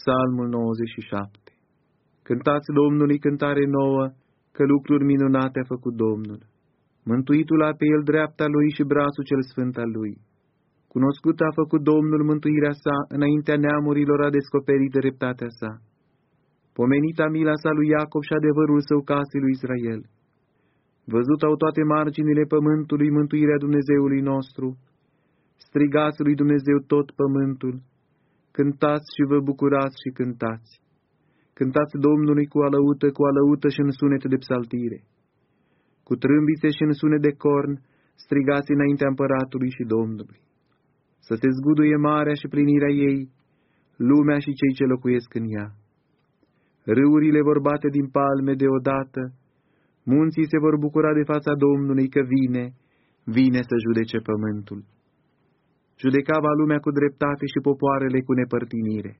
Psalmul 97 Cântați Domnului cântare nouă, că lucruri minunate a făcut Domnul. Mântuitul a pe el dreapta lui și brațul cel sfânt al lui. Cunoscut a făcut Domnul mântuirea sa, înaintea neamurilor a descoperit dreptatea sa. Pomenita mila sa lui Iacob și adevărul său casei lui Israel. Văzut au toate marginile pământului mântuirea Dumnezeului nostru. Strigați lui Dumnezeu tot pământul. Cântați și vă bucurați și cântați. Cântați Domnului cu alăută, cu alăută și în sunete de psaltire. Cu trâmbițe și în sunet de corn, strigați înaintea împăratului și Domnului. Să se zguduie marea și plinirea ei, lumea și cei ce locuiesc în ea. Râurile vor bate din palme deodată, munții se vor bucura de fața Domnului că vine, vine să judece pământul. Judecava lumea cu dreptate și popoarele cu nepărtinire.